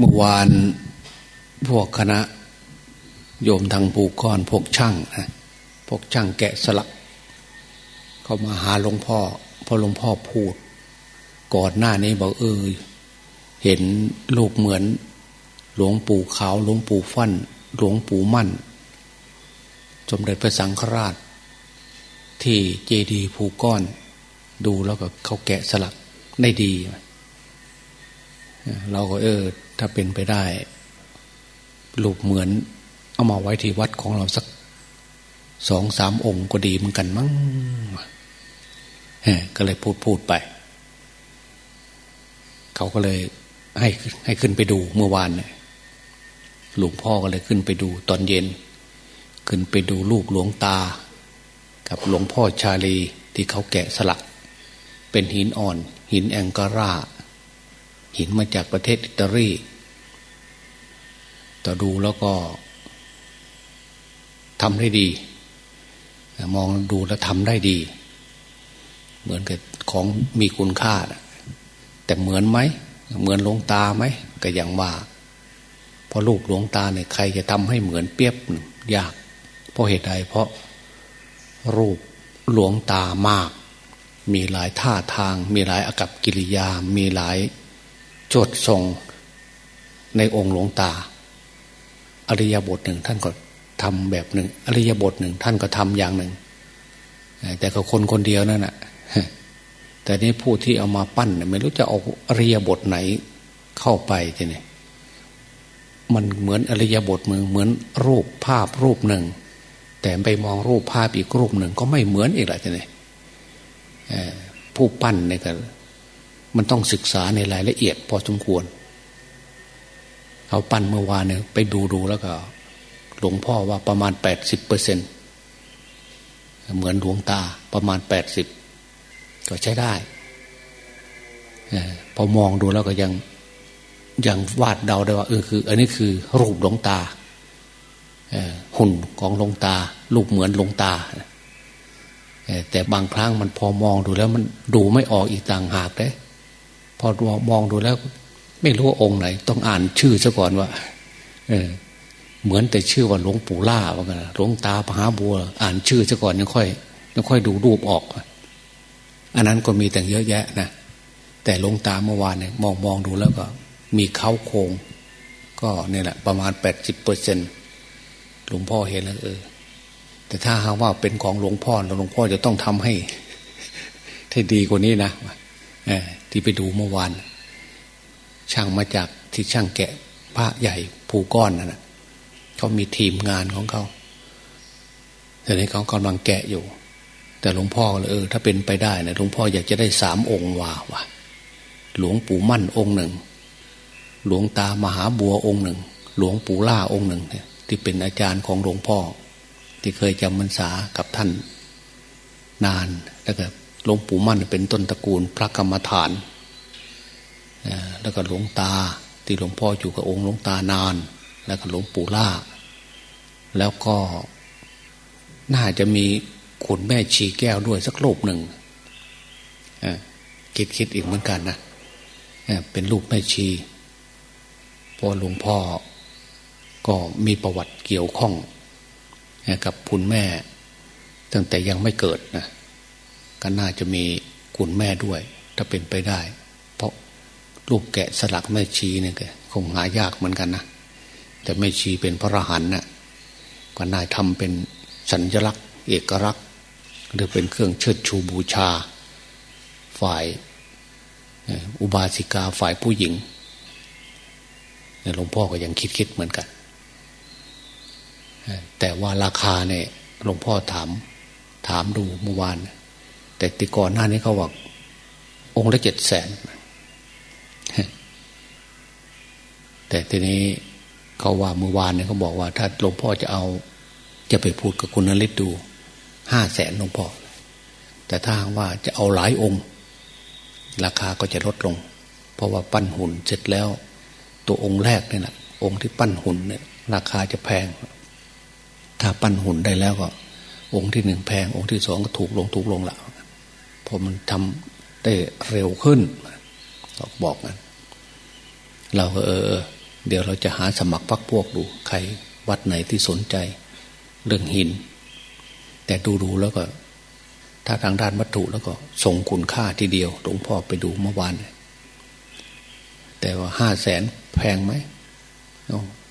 เมื่อวานพวกคณะโยมทางปูก้อนพวกช่างนะพวกช่างแกะสลัก เขามาหาหลวงพ่อพอหลวงพ่อพูด ก่อนหน้านี้บอกเออเห็นลูกเหมือน หลวงปู่ขาวหลวงปู่ฟัน่น หลวงปู่มั่น สมเด็จพระสังฆราช ที่เจดีย์ภูก้อน ดูแล้วก็เขาแกะสลักได้ดี เราก็เออ ถ้าเป็นไปได้รูปเหมือน เอามาไว้ที่วัดของเราสักสองสามองค์ก็ดีเหมือนกันมั้งก็เลยพูดพูดไป เขาก็เลยให้ให้ขึ้นไปดูเมื่อวานเนี่ยหลวงพ่อก็เลยขึ้นไปดูตอนเย็น ขึ้นไปดูลูกหลวงตา กับหลวงพ่อชาลีที่เขาแกะสลัก เป็นหินอ่อน หินแองการา หินมาจากประเทศอิตาลีต่อดูแล้วก็ทำได้ดี มองดูแล้วทำได้ดี เหมือนกับของมีคุณค่า แต่เหมือนไหม เหมือนหลวงตาไหม ก็อย่างว่าเพราะรูปหลวงตาเนี่ยใครจะทำให้เหมือนเปียบยาก เพราะเหตุใดเพราะรูปหลวงตามาก มีหลายท่าทาง มีหลายอากับกิริยา มีหลาย จดทรงในองค์หลวงตา อริยบทหนึ่งท่านก็ทำแบบหนึ่ง อริยบทหนึ่งท่านก็ทำอย่างหนึ่ง แต่ก็คนคนเดียวนั่นแหะแต่นี่ผู้ที่เอามาปั้นไม่รู้จะเอาอริยบทไหนเข้าไปจะเนี่ยมันเหมือนอริยบทมือเหมือนรูปภาพรูปหนึ่ง แต่ไปมองรูปภาพอีกรูปหนึ่ง ก็ไม่เหมือนอีกแหละจะเนี่ยผู้ปั้นเนี่ยก็ มันต้องศึกษาในรายละเอียดพอสมควร เขาปั้นเมื่อวานเนี่ยไปดูดูแล้วก็ หลวงพ่อว่าประมาณแปดสิบเปอร์เซ็นเหมือนหลวงตาประมาณแปดสิบก็ใช้ได้พอมองดูแล้วก็ยังยังวาดเดาได้ว่าเออคือ อันนี้คือรูปหลวงตาหุ่นของหลวงตา รูปเหมือนหลวงตาแต่บางครั้งมันพอมองดูแล้วมันดูไม่ออกอีกต่างหากเลย พอมองดูแล้ว ไม่รู้ว่าองค์ไหน ต้องอ่านชื่อซะก่อนว่า เออ เหมือนแต่ชื่อว่าหลวงปู่ล่าว่ากันหลวงตามหาบัว อ่านชื่อซะก่อนยังค่อยยังค่อยดูรูปออก อันนั้นก็มีแต่เยอะแยะนะแต่หลวงตาเมื่อวานเนี่ยมองมองดูแล้วก็ มีเขาโครงก็เนี่ยแหละประมาณแปดสิบเปอร์เซ็นหลวงพ่อเห็นแล้วเออ แต่ถ้าหากว่าเป็นของหลวงพ่อแล้วหลวงพ่อจะต้องทำให้ให้ดีกว่านี้นะ ที่ไปดูเมื่อวาน ช่างมาจากที่ช่างแกะพระใหญ่ภูก้อนนะ่ะเขามีทีมงานของเขาแต่นี้เขากำลังแกะอยู่ แต่หลวงพ่อเลยเออถ้าเป็นไปได้นะหลวงพ่ออยากจะได้สามองค์ว่าว่ะหลวงปู่มั่นองค์หนึ่ง หลวงตามหาบัวองค์หนึ่ง หลวงปู่ล่าองค์หนึ่งที่เป็นอาจารย์ของหลวงพ่อ ที่เคยจำพรรษากับท่านนานแล้วก็ หลวงปู่มั่นเป็นต้นตระกูลพระกรรมฐาน แล้วก็หลวงตาที่หลวงพ่ออยู่กับองค์หลวงตานาน แล้วก็หลวงปู่ล่า แล้วก็น่าจะมีขุนแม่ชีแก้วด้วยสักโลกหนึ่งคิดคิดอีกเหมือนกันนะเป็นลูกแม่ชีพอหลวงพ่อก็มีประวัติเกี่ยวข้องกับคุณแม่ ตั้งแต่ยังไม่เกิดนะ ก็น่าจะมีคุณแม่ด้วย ถ้าเป็นไปได้ เพราะลูกแกะสลักแม่ชีเนี่ยคงหายากเหมือนกันนะแต่แม่ชีเป็นพระอรหันต์น่ะก็น่าทำเป็นสัญลักษณ์ เอกลักษณ์หรือเป็นเครื่องเชิดชูบูชา ฝ่ายอุบาสิกาฝ่ายผู้หญิงหลวงพ่อก็ยังคิดคิดเหมือนกัน แต่ว่าราคาเนี่ยหลวงพ่อถาม ถามดูเมื่อวาน แต่ตีก่อนหน้านี้เขาบอกองค์ละเจ็ดแสน แต่ทีนี้เขาว่าเมื่อวานเนี่ยเขาบอกว่า ถ้าหลวงพ่อจะเอาจะไปพูดกับคุณนฤทธิ์ดูห้าแสนหลวงพ่อ แต่ถ้าว่าจะเอาหลายองค์ ราคาก็จะลดลง เพราะว่าปั้นหุ่นเสร็จแล้ว ตัวองค์แรกเนี่ยนะองค์ที่ปั้นหุ่นเนี่ย ราคาจะแพง ถ้าปั้นหุ่นได้แล้วก็ องค์ที่หนึ่งแพง องค์ที่สองก็ถูกลงถูกลงละ พอมันทำได้เร็วขึ้นบอกกันเราเออ เดี๋ยวเราจะหาสมัครพักพวกดู ใครวัดไหนที่สนใจ เรื่องหิน แต่ดูดูแล้วก็ ถ้าทางด้านวัตถุแล้วก็ส่งคุณค่าทีเดียวหลวงพ่อไปดูเมื่อวาน แต่ว่าห้าแสนแพงไหม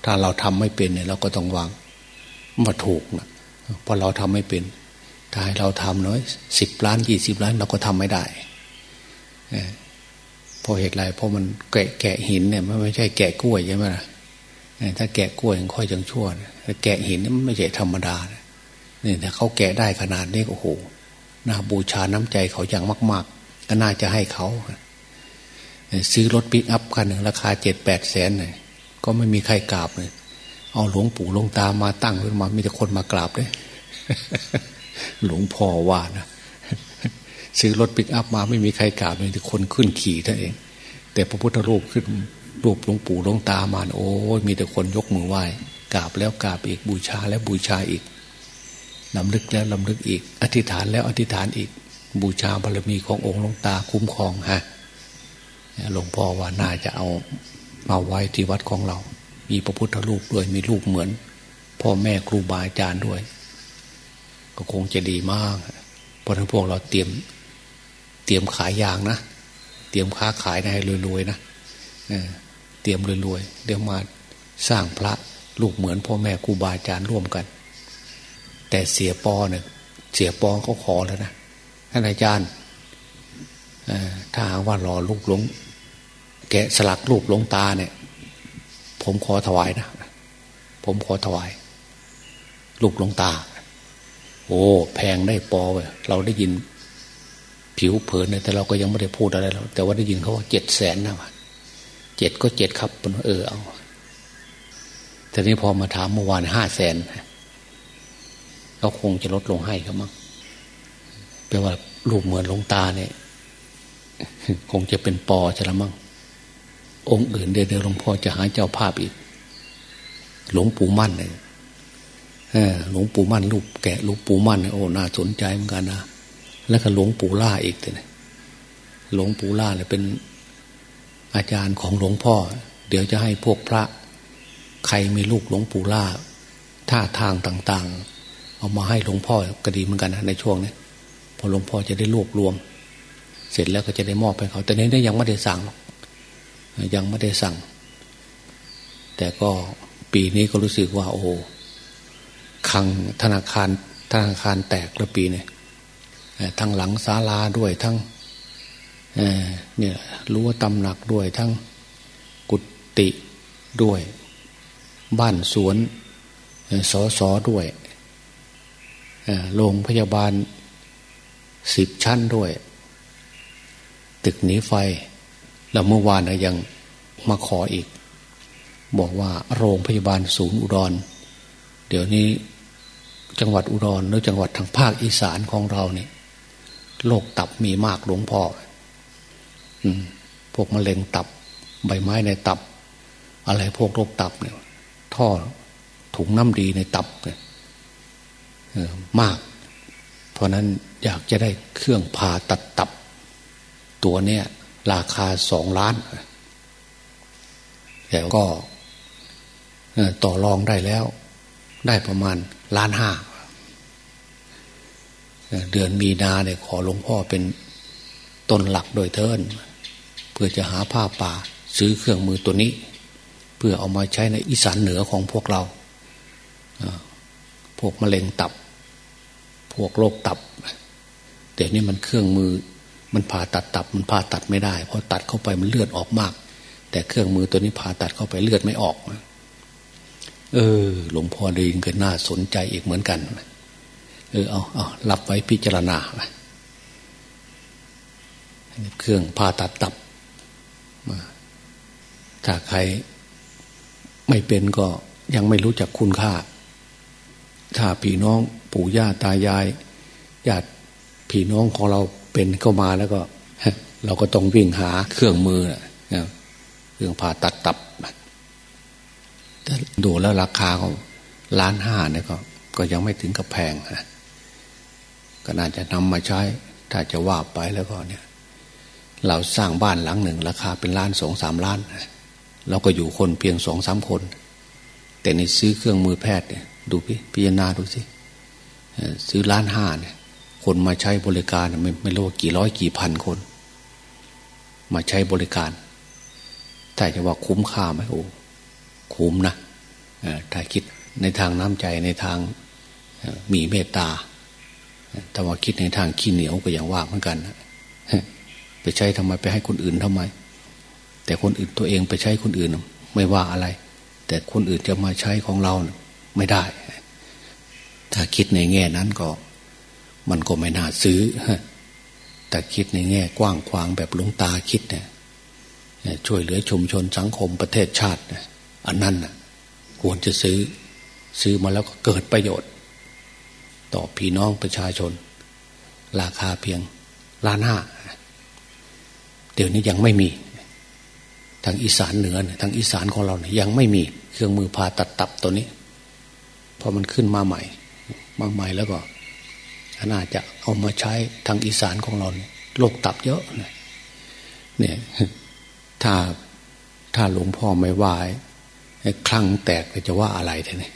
ถ้าเราทำไม่เป็นเนี่ยเราก็ต้องวางมาถูกนะเพราะเราทำไม่เป็น ถ้าให้เราทำน้อยสิบล้านยี่สิบล้านเราก็ทำไม่ได้เพราะเหตุไรเพราะมันแกะแกะหินเนี่ยมันไม่ใช่แกะกล้วยใช่ไหมล่ะถ้าแกะกล้วยยังค่อยจังชั่วแต่แกะหินนี่มันไม่ใช่ธรรมดาเนี่ยถ้าเขาแกะได้ขนาดนี้โอ้โหน่าบูชาน้ำใจเขาอย่างมาก ๆ ก็น่าจะให้เขาซื้อรถปิกอัพคันหนึ่งราคาเจ็ดแปดแสนเลยก็ไม่มีใครกราบเลยเอาหลวงปู่ลงตามาตั้งขึ้นมามีแต่คนมากราบเลย หลวงพ่อว่านะซื้อรถปิกอัพมาไม่มีใครกราบมีแต่คนขึ้นขี่ท่านเอง แต่พระพุทธรูปขึ้นรูปหลวงปู่หลวงตามาโอ้ยมีแต่คนยกมือไหว้กราบแล้วกราบอีกบูชาแล้วบูชาอีกลำลึกแล้วลำลึกอีก อธิษฐานแล้วอธิษฐานอีก บูชาบารมีขององค์หลวงตาคุ้มครองฮะหลวงพ่อว่าน่าจะเอามาไว้ที่วัดของเรา มีพระพุทธรูปด้วยมีรูปเหมือน พ่อแม่ครูบาอาจารย์ด้วย ก็คงจะดีมาก เพราะทั้งพวกเราเตรียมเตรียมขายยางนะ เตรียมค้าขายให้รวยๆนะเตรียมรวยๆเดี๋ยวมาสร้างพระลูกเหมือนพ่อแม่ครูบาอาจารย์ร่วมกัน แต่เสียปอเนี่ยเสียปอเขาขอแล้วนะท่านอาจารย์ถ้าหากว่ารอลูกหลวงแกะสลักรูปหลวงตาเนี่ย ผมขอถวายนะ ผมขอถวายรูปหลวงตา โอ้แพงได้ปอเว้ยเราได้ยินผิวเผินแต่เราก็ยังไม่ได้พูดอะไรแล้วแต่ว่าได้ยินเขาว่าเจ็ดแสนนะวะเจ็ดก็เจ็ดครับเออเอาแต่นี้พอมาถามเมื่อวานห้าแสนเขาคงจะลดลงให้ครับมั้งแปลว่ารูปเหมือนลงตาเนี่ย คงจะเป็นปอใช่ละมั้งองค์อื่นเดี๋ยวหลวงพ่อจะหาเจ้าภาพอีก หลวงปู่มั่นเนี่ย หลวงปู่มั่นรูปแกะหลวงปู่มั่นโอ้น่าสนใจเหมือนกันนะแล้วก็หลวงปู่ล่าอีกเนี่ยหลวงปู่ล่าเนี่ยเป็นอาจารย์ของหลวงพ่อ เดี๋ยวจะให้พวกพระ ใครมีลูกหลวงปู่ล่าท่าทางต่าง ๆ เอามาให้หลวงพ่อก็ดีเหมือนกันนะในช่วงนี้พอหลวงพ่อจะได้รวบรวม เสร็จแล้วก็จะได้มอบให้เขา แต่นี้ยังไม่ได้สั่งหรอกยังไม่ได้สั่ง แต่ก็ปีนี้ก็รู้สึกว่า โอ้ คังธนาคารธนาคารแตกแล้วปีเนี้ทั้งหลังศาลาด้วยทั้งเนี่ยรู้วตำหนักด้วยทั้งกุฏิด้วย บ้านสวนสอสอด้วยโรงพยาบาลสิบชั้นด้วย ตึกหนีไฟ แล้วเมื่อวานนะยังมาขออีก บอกว่าโรงพยาบาลศูนย์อุดร เดี๋ยวนี้จังหวัดอุดรหรือจังหวัดทางภาคอีสานของเราเนี่ยโรคตับมีมากหลวงพ่อพวกมะเร็งตับ ใบไม้ในตับ อะไรพวกโรคตับเนี่ย ท่อถุงน้ำดีในตับเนี่ยมาก เพราะนั้นอยากจะได้เครื่องผ่าตัดตับ ตัวเนี้ยราคาสองล้านแต่ก็ต่อรองได้แล้ว ได้ประมาณล้านห้าเดือนมีนาเนี่ยขอหลวงพ่อเป็นต้นหลักโดยเทินเพื่อจะหาผ้าป่าซื้อเครื่องมือตัวนี้ เพื่อเอามาใช้ในอีสานเหนือของพวกเราพวกมะเร็งตับ พวกโรคตับแต่นี่มันเครื่องมือมันผ่าตัดตับมันผ่าตัดไม่ได้ เพราะตัดเข้าไปมันเลือดออกมาก แต่เครื่องมือตัวนี้ผ่าตัดเข้าไปเลือดไม่ออก เออ หลวงพ่อได้ยินก็น่าสนใจอีกเหมือนกัน เออเอาเอารับไว้พิจารณาเครื่องผ่าตัดตับมาถ้าใครไม่เป็นก็ยังไม่รู้จักคุณค่า ถ้าพี่น้องปู่ย่าตายายญาติพี่น้องของเราเป็นเข้ามาแล้วก็ เราก็ต้องวิ่งหาเครื่องมือนะเครื่องผ่าตัดตับ แต่ดูแล้วราคาของล้านห้าเนี่ยก็ ก็ยังไม่ถึงกับแพงนะก็น่าจะนำมาใช้ ถ้าจะว่าไปแล้วก็เนี่ย เราสร้างบ้านหลังหนึ่ง ราคาเป็นล้านสองสามล้านเราก็อยู่คนเพียงสองสามคน แต่ในซื้อเครื่องมือแพทย์เนี่ย ดูพี่พิจารณาดูสิซื้อล้านห้าเนี่ย คนมาใช้บริการไม่ไม่รู้กี่ร้อยกี่พันคน มาใช้บริการ แต่จะว่าคุ้มค่าไหมโอ้ คุ้มนะถ้าคิดในทางน้ำใจในทางมีเมตตา แต่ว่าคิดในทางขี้เหนียวก็อย่างว่าเหมือนกันไปใช้ทำไมไปให้คนอื่นทำไม แต่คนอื่นตัวเองไปใช้คนอื่น ไม่ว่าอะไร แต่คนอื่นจะมาใช้ของเราไม่ได้ ถ้าคิดในแง่นั้นก็ มันก็ไม่น่าซื้อแต่คิดในแง่กว้างขวางแบบลุงตาคิดเนี่ยช่วยเหลือชุมชนสังคมประเทศชาติ อันนั้นควรจะซื้อซื้อมาแล้วก็เกิดประโยชน์ ต่อพี่น้องประชาชน ราคาเพียงล้านห้าเดี๋ยวนี้ยังไม่มีทางอีสานเหนือทางอีสานของเราเนี่ยยังไม่มีเครื่องมือผ่าตัดตับตัวนี้พอมันขึ้นมาใหม่ มาใหม่แล้วก็น่าจะเอามาใช้ทางอีสานของเราเนี่ยโรคตับเยอะเนี่ยถ้าถ้าหลวงพ่อไม่ว่า คลั่งแตกจะว่าอะไรท่านนี่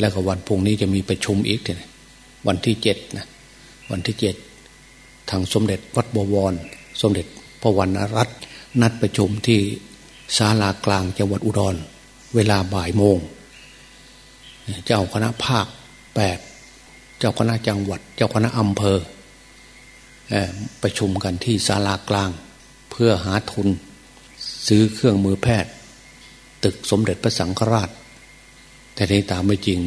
แล้วก็วันพุ่งนี้จะมีประชุมอีกท่านวันที่เจ็ดนะวันที่เจ็ดทางสมเด็จวัดบวร สมเด็จพระวรรณรัตน์นัดประชุมที่ศาลากลางจังหวัดอุดร เวลาบ่ายโมง เจ้าคณะภาคแปดเจ้าคณะจังหวัด เจ้าคณะอำเภอประชุมกันที่ศาลากลาง เพื่อหาทุนซื้อเครื่องมือแพทย์ ตึกสมเด็จพระสังฆราช แต่ในตามไม่จริง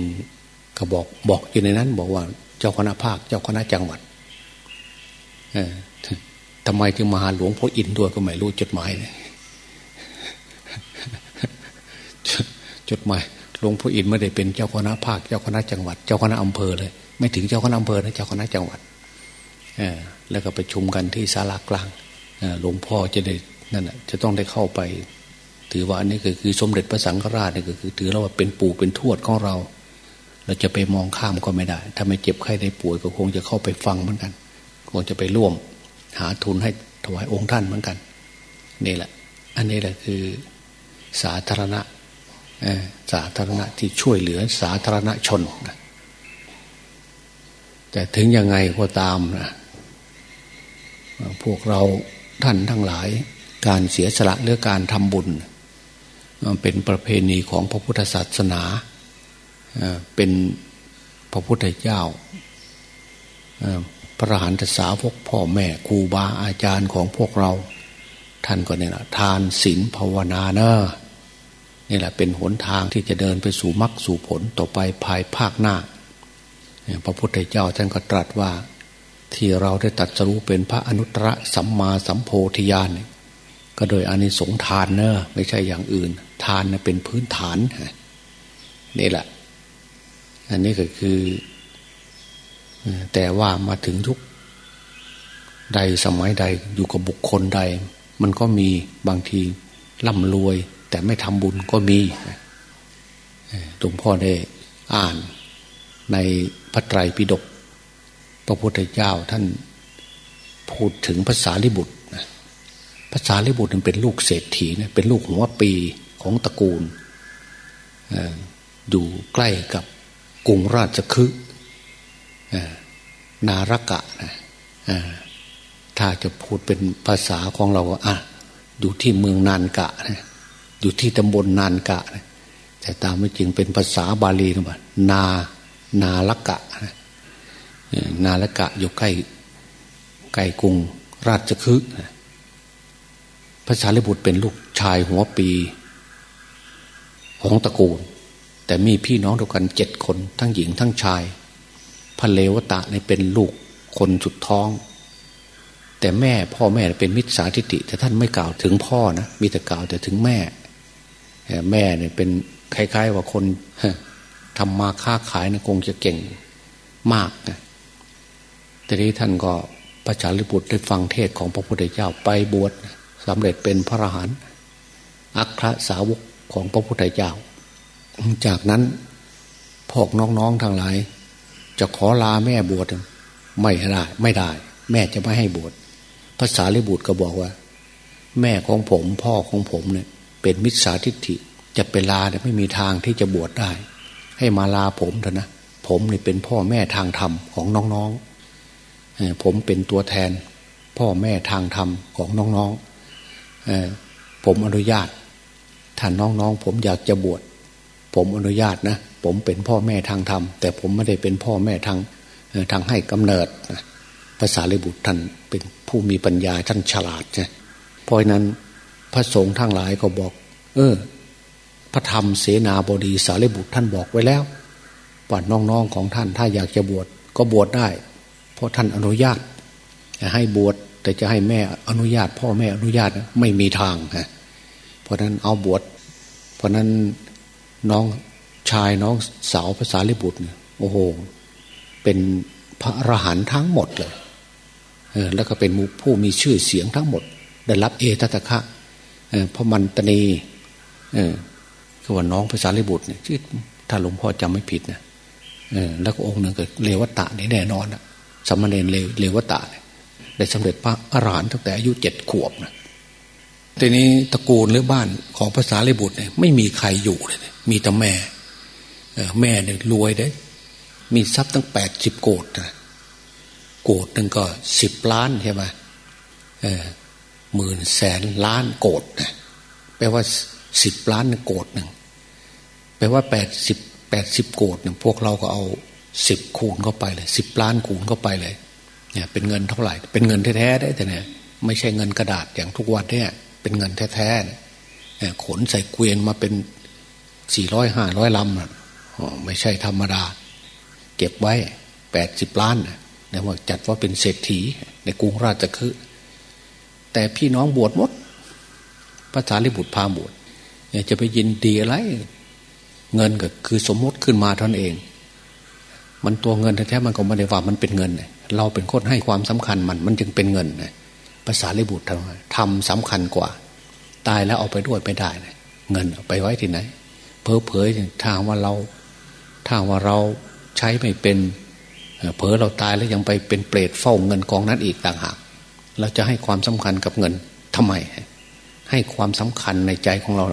ก็บอกบอกอยู่ในนั้น บอกว่า เจ้าคณะภาค เจ้าคณะจังหวัดทำไมจึงมาหาหลวงพ่ออินด้วยก็ไม่รู้จดหมายเนี่ยจดหมายหลวงพ่ออินไม่ได้เป็นเจ้าคณะภาค เจ้าคณะจังหวัด เจ้าคณะอำเภอเลย ไม่ถึงเจ้าคณะอำเภอนะเจ้าคณะจังหวัดแล้วก็ไปชุมกันที่ศาลากลางหลวงพ่อจะได้นั่นแหะจะต้องได้เข้าไป ถือว่าอันนี้ก็คือสมเด็จพระสังฆราชนี่ก็คือ ถือเราว่าเป็นปู่เป็นทวดของเรา เราจะไปมองข้ามก็ไม่ได้ ถ้าไม่เจ็บไข้ได้ป่วยก็คงจะเข้าไปฟังเหมือนกัน คงจะไปร่วมหาทุนให้ถวายองค์ท่านเหมือนกันนี่แหละ อันนี้แหละคือสาธารณะสาธารณะที่ช่วยเหลือสาธารณชนนะแต่ถึงยังไงก็ตามนะพวกเราท่านทั้งหลายการเสียสละหรือการทำบุญ เป็นประเพณีของพระพุทธศาสนาเป็นพระพุทธเจ้าพระหันตสาวกพ่อแม่ครูบาอาจารย์ของพวกเรา ท่านก็เนี่ยนะทานศีลภาวนาเนอะนี่แหละเป็นหนทางที่จะเดินไปสู่มรรคสู่ผลต่อไปภายภาคหน้า พระพุทธเจ้าท่านก็ตรัสว่าที่เราได้ตัดสรู้เป็นพระอนุตตรสัมมาสัมโพธิญาณก็โดยอานิสงทานเนอะไม่ใช่อย่างอื่น ทานเป็นพื้นฐานนี่แหละ อันนี้ก็คือ แต่ว่ามาถึงทุกใดสมัยใดอยู่กับบุคคลใด มันก็มีบางทีร่ำรวย แต่ไม่ทำบุญก็มีหลวงพ่อได้อ่านในพระไตรปิฎกพระพุทธเจ้าท่านพูดถึงภาษาลิบุตรภาษาลิบุตรเป็นลูกเศรษฐีนะเป็นลูกหัวปี ของตระกูลอยู่ใกล้กับกรุงราชคฤห์นารกะนะถ้าจะพูดเป็นภาษาของเราอะอยู่ที่เมืองนานกะนะอยู่ที่ตำบลนานกะนะแต่ตามไม่จริงเป็นภาษาบาลีนะบ่นานาลกะนะนาลกะอยู่ใกล้ใกล้กรุงราชคฤห์พระสารีบุตรเป็นลูกชายหัวปี ของตระกูล แต่มีพี่น้องเดียวกันเจ็ดคน ทั้งหญิงทั้งชายพระเลวตะในเป็นลูกคนสุดท้อง แต่แม่พ่อแม่เป็นมิจฉาทิฏฐิแต่ท่านไม่กล่าวถึงพ่อนะมีแต่กล่าวแต่ถึงแม่ แม่เนี่ยเป็นคล้ายๆว่าคนทำมาค้าขายนะคงจะเก่งมากนะทีนี้ท่านก็พระจารีบุตรได้ฟังเทศของพระพุทธเจ้าไปบวชสำเร็จเป็นพระอรหันต์อัครสาวก ของพระพุทธเจ้า จากนั้นพวกน้องๆทั้งหลาย จะขอลาแม่บวชไม่ได้ไม่ได้ แม่จะไม่ให้บวชภาษาลิบุตรก็บอกว่า แม่ของผมพ่อของผมเนี่ยเป็นมิจฉาทิฏฐิจะเป็นลาเนี่ยไม่มีทางที่จะบวชได้ ให้มาลาผมเถอะนะผมเนี่เป็นพ่อแม่ทางธรรมของน้องๆผมเป็นตัวแทน พ่อแม่ทางธรรมของน้องๆผมอนุญาต ถ้าน้องๆ ผมอยากจะบวชผมอนุญาตนะผมเป็นพ่อแม่ทางธรรม แต่ผมไม่ได้เป็นพ่อแม่ทางทางให้กำเนิดภาษาลิบุตรท่านเป็นผู้มีปัญญาท่านฉลาดใช่เพราะนั้นพระสงฆ์ทั้งหลายก็บอก เออ พระธรรมเสนาบดีสารีบุตรท่านบอกไว้แล้วว่าน้องๆของท่านถ้าอยากจะบวชก็บวชได้ เพราะท่านอนุญาตให้บวชแต่จะให้แม่อนุญาต พ่อแม่อนุญาตไม่มีทางฮะ เพราะนั้นเอาบวชเพราะนั้นน้องชายน้องสาวภาษาลิบุตรเนี่ยโอ้โห เป็นพระอรหันต์ทั้งหมดเลยเออแล้วก็เป็นผู้มีชื่อเสียงทั้งหมด ได้รับเอตตะคะพระมันตนีเออคือว่าน้องภาษาลิบุตรเนี่ยที่ถ้าหลวงพ่อจำไม่ผิดนะเออแล้วก็องค์หนึ่งก็เลวตะนี่แน่นอนอะสมณเณรเลวตะเนี่ยได้สำเร็จพระอรหันต์ตั้งแต่อายุเจ็ดขวบนะ ทีนี้ตระกูลหรือบ้านของภาษาลิบุตรเนี่ยไม่มีใครอยู่เลยมีแต่แม่แม่เนี่ยรวยได้มีทรัพย์ตั้งแปดสิบโกดนะโกดหนึ่งก็สิบล้านใช่ไหมหมื่นแสนล้านโกดนะแปลว่าสิบล้านโกดหนึ่งแปลว่าแปดสิบแปดสิบโกดหนึ่งพวกเราก็เอาสิบคูณเข้าไปเลยสิบล้านคูณเข้าไปเลย เนี่ย เป็นเงินเท่าไหร่ เป็นเงินแท้ๆได้แต่เนี่ย ไม่ใช่เงินกระดาษอย่างทุกวันเนี่ย เป็นเงินแท้ๆขนใส่เกวียนมาเป็นสี่ร้อยห้าร้อยลำนะไม่ใช่ธรรมดา เก็บไว้แปดสิบล้านนะว่าจัดว่าเป็นเศรษฐีในกรุงราชคฤห์แต่พี่น้องบวชหมดภาษาลิบุตรพาบวชจะไปยินดีอะไร เงินก็คือสมมติขึ้นมาท่านเอง มันตัวเงินแท้ๆมันก็ไม่ได้ว่ามันเป็นเงิน เราเป็นคนให้ความสำคัญมันมันจึงเป็นเงินภาษาลิบุตรทำสำคัญกว่า ตายแล้วเอาไปด้วยไม่ได้เลยเงินไปไว้ที่ไหน เพอเพยทางว่าเราทางว่าเราใช้ไม่เป็นเผลอเราตายแล้วยังไปเป็นเปรตเฝ้าเงินกองนั้นอีกต่างหากเราจะให้ความสำคัญกับเงินทำไม ให้ความสำคัญในใจของเรา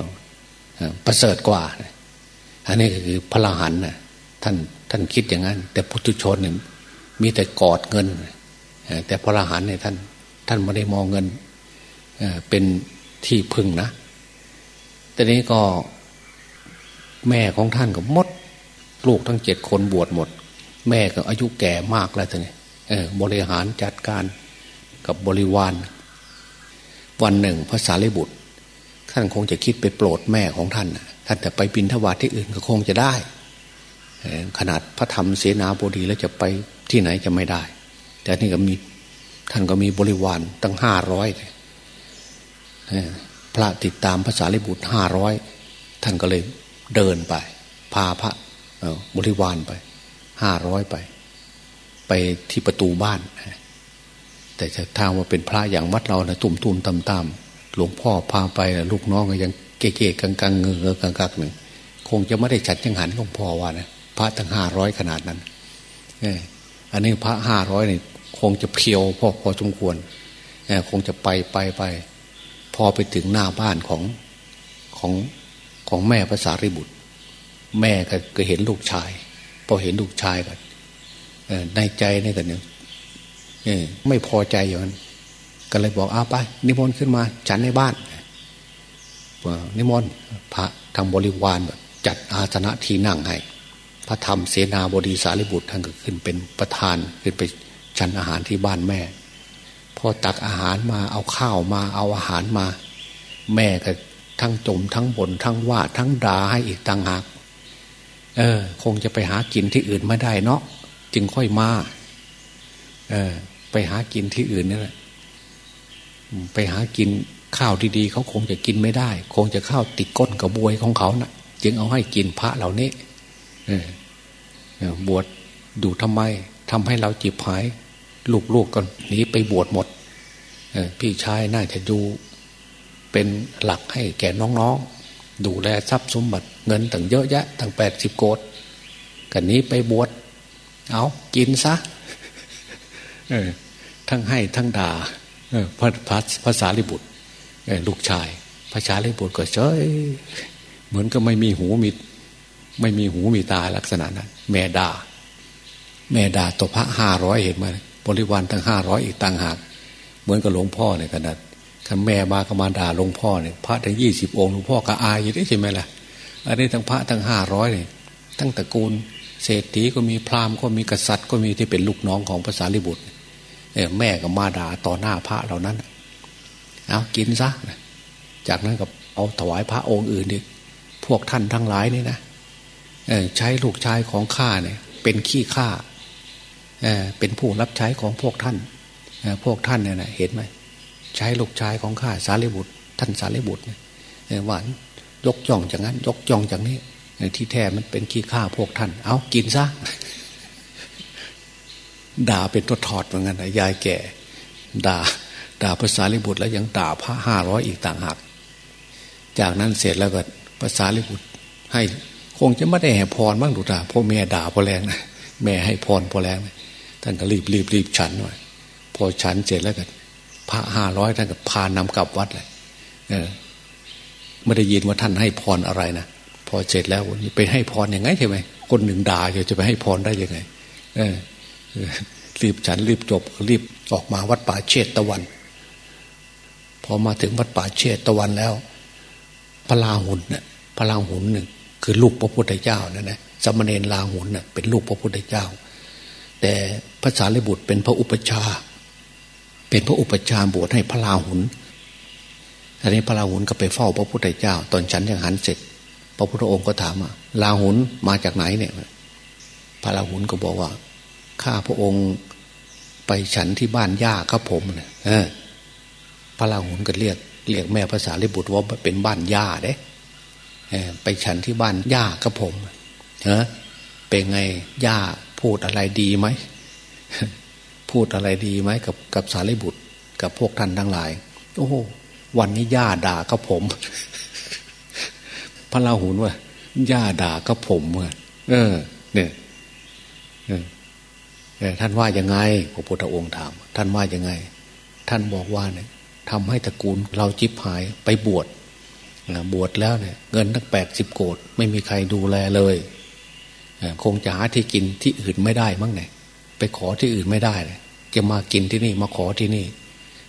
ประเสริฐกว่า อันนี้คือพลังหันนะท่านท่านคิดอย่างนั้น แต่พุทุชนเนี่ยมีแต่กอดเงิน แต่พลังหันเนี่ยท่าน ท่านไม่ได้มองเงินเป็น ที่พึ่งนะแต่นี้ก็แม่ของท่านก็มด ลูกทั้งเจ็ดคนบวชหมด แม่ก็อายุแก่มากแล้วท่านเออบริหารจัดการกับบริวาร วันหนึ่งพระสารีบุตร ท่านคงจะคิดไปโปรดแม่ของท่านท่านแต่ไปบินทวารที่อื่นก็คงจะได้ขนาดพระธรรมเสนาบดีแล้วจะไปที่ไหนจะไม่ได้ แต่นี่ก็มีท่านก็มีบริวารตั้งห้าร้อย พระติดตามพระสารีบุตรห้าร้อยท่านก็เลยเดินไป พาพระบริวารไปห้าร้อยไป ไปที่ประตูบ้าน แต่ทางว่าเป็นพระอย่างวัดเรานะตุ่มตุ่มตำตำหลวงพ่อพาไปลูกน้องก็ยังเก๊ๆกังกังเงือกังกักหนึ่งคงจะไม่ได้จัดยังหันหลวงพ่อว่านะพระตั้งห้าร้อยขนาดนั้นอออันนี้พระห้าร้อยนี่คงจะเพียวพอพอสมควรคงจะไปไปไป พอไปถึงหน้าบ้านของของของแม่ภาษาริบุตร แม่ก็เห็นลูกชาย พอเห็นลูกชายก็ในใจนี่กันเนี่ยไม่พอใจอย่างนั้นก็เลยบอกเอาไป นิมนต์ขึ้นมาฉันในบ้านนิมนต์พระทางบริวารจัดอาสนะที่นั่งให้พระธรรมเสนาบดีสารีบุตรท่านก็ขึ้นเป็นประธานขึ้นไปฉันอาหารที่บ้านแม่ พอตักอาหารมาเอาข้าวมาเอาอาหารมา แม่ก็ทั้งจมทั้งบนทั้งว่าทั้งด่าให้อีกต่างหากเออ คงจะไปหากินที่อื่นไม่ได้เนาะจึงค่อยมาเออ ไปหากินที่อื่นนี่แหละไปหากินข้าวดีๆเขาคงจะกินไม่ได้ คงจะข้าวติดก้นกับบวยของเขานะ่ะ จึงเอาให้กินพระเหล่านี้เออบวชดูทำไมทำให้เราจีบหาย ลูกๆกันหนีไปบวชหมดพี่ชายน่าจะดูเป็นหลักให้แก่น้องๆ ดูแลทรัพย์สมบัติเงินตั้งเยอะแยะตั้งแปดสิบโกดกันนี้ไปบวชเอากินซะทั้งให้ทั้งด่าพระภาษาลิบุตรลูกชายพระชาลีบุตรก็เฉยเหมือนก็ไม่มีหูมีไม่มีหูมีตาลักษณะนั้นแม่ด่าแม่ด่าตัวพระห้าร้อยเห็นไหม บริวารทั้งห้าร้อยอีกต่างหาก เหมือนกับหลวงพ่อเนี่ยขนาดคันแม่มาก็มาด่าหลวงพ่อเนี่ยพระทั้งยี่สิบองค์หลวงพ่อก็อายอยู่ได้ใช่ไหมล่ะอันนี้ทั้งพระทั้งห้าร้อยเนี่ยทั้งตระกูล เศรษฐีก็มีพราหมณ์ก็มีกษัตริย์ ก็มีที่เป็นลูกน้องของภาษาลิบุตรแม่ก็มาด่าต่อหน้าพระเหล่านั้นเอากินซะจากนั้นก็เอาถวายพระองค์อื่นอีกพวกท่านทั้งหลายนี่นะใช้ลูกชายของข้าเนี่ย เป็นขี้ข้า เป็นผู้รับใช้ของพวกท่านพวกท่านเนี่ยนะเห็นไหมใช้ลูกชายของข้าสารีบุตร ท่านสารีบุตรหวานยกย่องจากนั้น ยกย่องจากนี้ที่แท้มันเป็นขี้ข้าพวกท่าน เอากินซะด่าเป็นตัวถอดเหมือนกันนะยายแก่ ด่า ด่าภาษาลิบุตรแล้วยังด่าพระห้าร้อยอีกต่างหากจากนั้นเสร็จแล้วก็ภาษาลิบุตร ให้คงจะไม่ได้ให้พรบ้างดูด่าพ่อแม่ด่าพอแรงนะแม่ให้พรพอแรง ท่านก็รีบรีบรีบฉันหน่อยพอฉันเสร็จแล้วก็พระห้าร้อยท่านก็พานำกลับวัดเลยเออไม่ได้ยินว่าท่านให้พรอะไรนะพอเสร็จแล้วไปให้พรยังไงใช่ไหมคนหนึ่งด่าจะไปให้พรได้ยังไง เออ รีบฉันรีบจบรีบออกมาวัดป่าเชตตะวัน พอมาถึงวัดป่าเชตตะวันแล้ว พระลาหุนเนี่ยพระลาหุนหนึ่งคือลูกพระพุทธเจ้านั่นนะสมณเณรลาหุนเน่ยเป็นลูกพระพุทธเจ้า แต่พระสารีบุตรเป็นพระอุปชา เป็นพระอุปชาบวชให้พระลาหุนอันนี้พระลาหุนก็ไปเฝ้าพระพุทธเจ้า ตอนฉันยังหันเสร็จ พระพุทธองค์ก็ถามว่าลาหุนมาจากไหนเนี่ย พระลาหุนก็บอกว่าข้าพระองค์ไปฉันที่บ้านย่าครับผมเนี่ยพระราหุลก็เรียกเรียกแม่ภาษาลิบุตรว่าเป็นบ้านย่าเด้ไปฉันที่บ้านย่าครับผมเอเป็นไงย่า พูดอะไรดีไหม พูดอะไรดีไหมกับกับสารีบุตร กับพวกท่านทั้งหลาย โอ้วันนี้ย่าด่ากับผม พระราหุลว่าย่าด่ากับผมเออ เนี่ยท่านว่ายังไงพระพุทธองค์ถาม ท่านว่ายังไง ท่านบอกว่าเนี่ยทำให้ตระกูลเราจิบหายไปบวชบวชแล้วเนี่ย เงินตั้งแปดสิบโกดไม่มีใครดูแลเลย คงจะหาที่กินที่อื่นไม่ได้มั้งเนี่ยไปขอที่อื่นไม่ได้เลยจะมากินที่นี่มาขอที่นี่